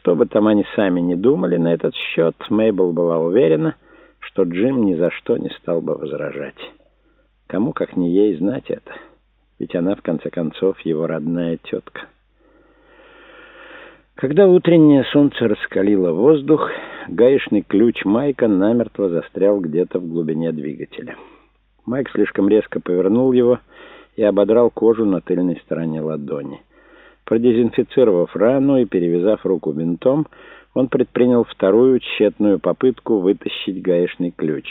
Что бы там они сами не думали на этот счет, Мейбл была уверена, что Джим ни за что не стал бы возражать. Кому, как не ей, знать это? Ведь она, в конце концов, его родная тетка. Когда утреннее солнце раскалило воздух, гаечный ключ Майка намертво застрял где-то в глубине двигателя. Майк слишком резко повернул его и ободрал кожу на тыльной стороне ладони. Продезинфицировав рану и перевязав руку бинтом, он предпринял вторую тщетную попытку вытащить гаечный ключ.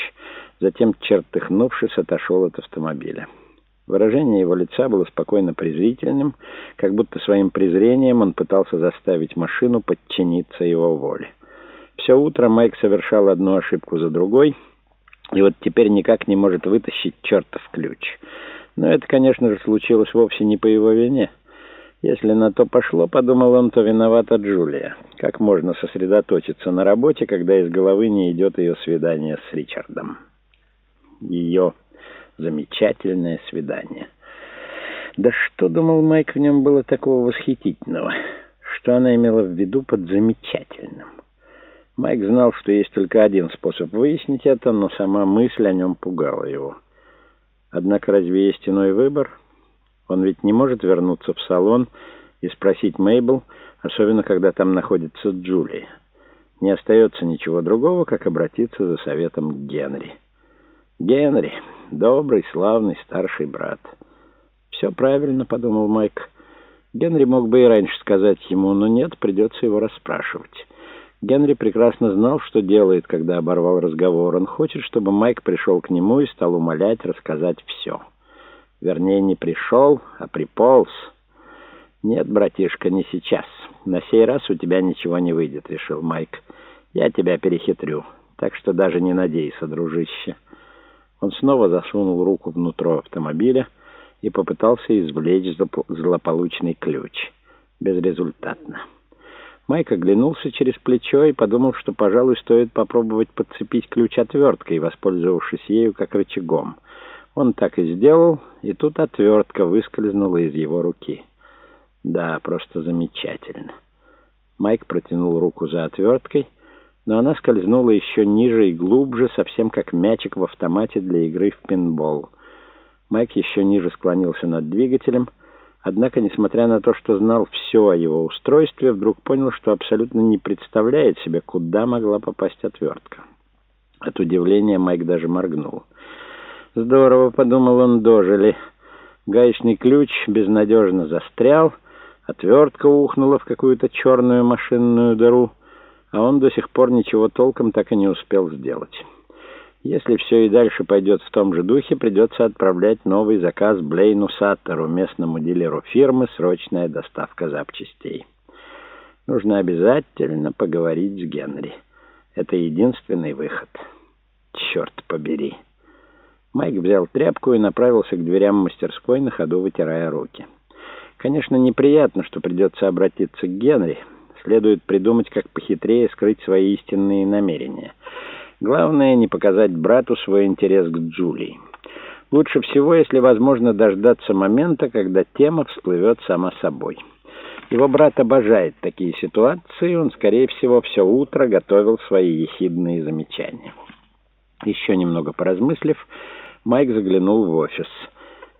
Затем, чертыхнувшись, отошел от автомобиля. Выражение его лица было спокойно презрительным, как будто своим презрением он пытался заставить машину подчиниться его воле. Все утро Майк совершал одну ошибку за другой, и вот теперь никак не может вытащить чертов ключ. Но это, конечно же, случилось вовсе не по его вине. Если на то пошло, подумал он, то виновата Джулия. Как можно сосредоточиться на работе, когда из головы не идет ее свидание с Ричардом? Ее замечательное свидание. Да что, думал Майк, в нем было такого восхитительного? Что она имела в виду под замечательным? Майк знал, что есть только один способ выяснить это, но сама мысль о нем пугала его. Однако разве есть иной выбор? Он ведь не может вернуться в салон и спросить Мейбл, особенно когда там находится Джулия. Не остается ничего другого, как обратиться за советом к Генри. Генри, добрый, славный старший брат. «Все правильно», — подумал Майк. Генри мог бы и раньше сказать ему, но нет, придется его расспрашивать. Генри прекрасно знал, что делает, когда оборвал разговор. Он хочет, чтобы Майк пришел к нему и стал умолять рассказать все. Вернее, не пришел, а приполз. «Нет, братишка, не сейчас. На сей раз у тебя ничего не выйдет», — решил Майк. «Я тебя перехитрю, так что даже не надейся, дружище». Он снова засунул руку внутрь автомобиля и попытался извлечь злополучный ключ. Безрезультатно. Майк оглянулся через плечо и подумал, что, пожалуй, стоит попробовать подцепить ключ отверткой, воспользовавшись ею как рычагом. Он так и сделал, и тут отвертка выскользнула из его руки. Да, просто замечательно. Майк протянул руку за отверткой, но она скользнула еще ниже и глубже, совсем как мячик в автомате для игры в пинбол. Майк еще ниже склонился над двигателем, однако, несмотря на то, что знал все о его устройстве, вдруг понял, что абсолютно не представляет себе, куда могла попасть отвертка. От удивления Майк даже моргнул. Здорово, подумал он, дожили. Гаечный ключ безнадежно застрял, отвертка ухнула в какую-то черную машинную дыру, а он до сих пор ничего толком так и не успел сделать. Если все и дальше пойдет в том же духе, придется отправлять новый заказ Блейну Саттеру, местному дилеру фирмы, срочная доставка запчастей. Нужно обязательно поговорить с Генри. Это единственный выход. Черт побери. Майк взял тряпку и направился к дверям мастерской, на ходу вытирая руки. Конечно, неприятно, что придется обратиться к Генри. Следует придумать, как похитрее скрыть свои истинные намерения. Главное, не показать брату свой интерес к Джулии. Лучше всего, если возможно, дождаться момента, когда тема всплывет сама собой. Его брат обожает такие ситуации, он, скорее всего, все утро готовил свои ехидные замечания. Еще немного поразмыслив, Майк заглянул в офис.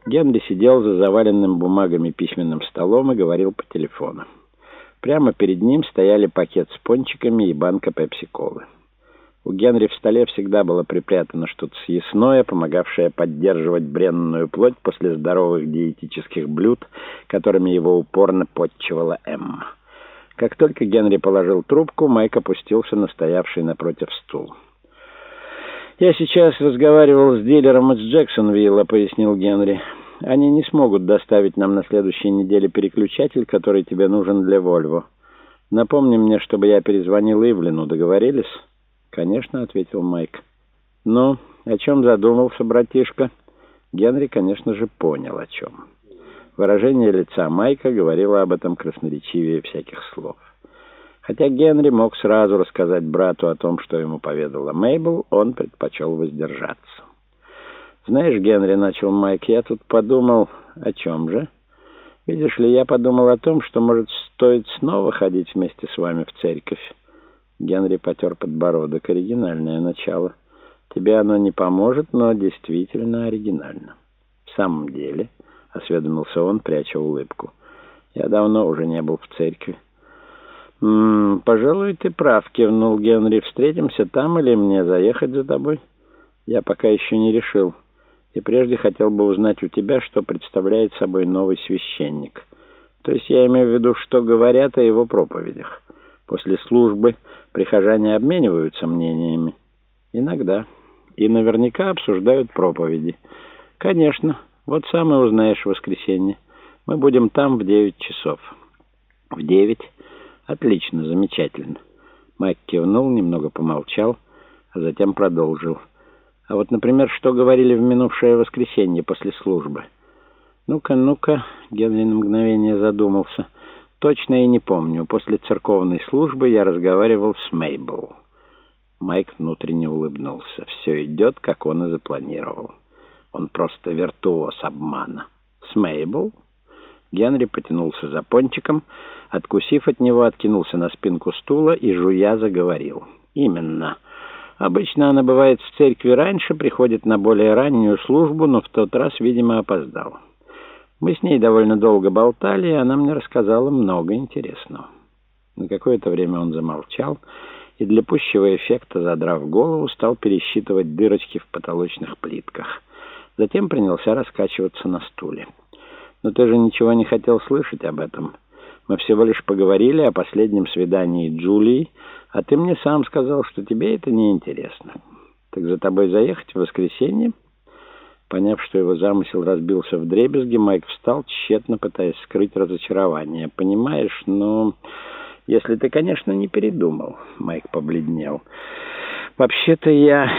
Генри сидел за заваленным бумагами письменным столом и говорил по телефону. Прямо перед ним стояли пакет с пончиками и банка пепси-колы. У Генри в столе всегда было припрятано что-то съестное, помогавшее поддерживать бренную плоть после здоровых диетических блюд, которыми его упорно подчивала Эмма. Как только Генри положил трубку, Майк опустился на стоявший напротив стул. «Я сейчас разговаривал с дилером из Джексонвилла», — пояснил Генри. «Они не смогут доставить нам на следующей неделе переключатель, который тебе нужен для Вольво. Напомни мне, чтобы я перезвонил Ивлину. Договорились?» «Конечно», — ответил Майк. «Ну, о чем задумался, братишка?» Генри, конечно же, понял, о чем. Выражение лица Майка говорило об этом красноречивее всяких слов. Хотя Генри мог сразу рассказать брату о том, что ему поведала Мейбл, он предпочел воздержаться. «Знаешь, Генри, — начал Майк, — я тут подумал, о чем же? Видишь ли, я подумал о том, что, может, стоит снова ходить вместе с вами в церковь. Генри потер подбородок. Оригинальное начало. Тебе оно не поможет, но действительно оригинально. В самом деле, — осведомился он, пряча улыбку, — я давно уже не был в церкви. «М -м, «Пожалуй, ты прав», — кивнул Генри. «Встретимся там или мне заехать за тобой?» «Я пока еще не решил. И прежде хотел бы узнать у тебя, что представляет собой новый священник. То есть я имею в виду, что говорят о его проповедях. После службы прихожане обмениваются мнениями?» «Иногда. И наверняка обсуждают проповеди». «Конечно. Вот сам и узнаешь в воскресенье. Мы будем там в девять часов». «В девять?» «Отлично, замечательно». Майк кивнул, немного помолчал, а затем продолжил. «А вот, например, что говорили в минувшее воскресенье после службы?» «Ну-ка, ну-ка», — Генри на мгновение задумался. «Точно и не помню. После церковной службы я разговаривал с Мейбл». Майк внутренне улыбнулся. Все идет, как он и запланировал. Он просто виртуоз обмана. «С Мейбл?» Генри потянулся за пончиком, откусив от него, откинулся на спинку стула и, жуя, заговорил. «Именно. Обычно она бывает в церкви раньше, приходит на более раннюю службу, но в тот раз, видимо, опоздала. Мы с ней довольно долго болтали, и она мне рассказала много интересного». На какое-то время он замолчал и для пущего эффекта, задрав голову, стал пересчитывать дырочки в потолочных плитках. Затем принялся раскачиваться на стуле. Но ты же ничего не хотел слышать об этом. Мы всего лишь поговорили о последнем свидании Джулии, а ты мне сам сказал, что тебе это не интересно. Так за тобой заехать в воскресенье?» Поняв, что его замысел разбился в дребезги, Майк встал, тщетно пытаясь скрыть разочарование. «Понимаешь, но если ты, конечно, не передумал...» Майк побледнел. «Вообще-то я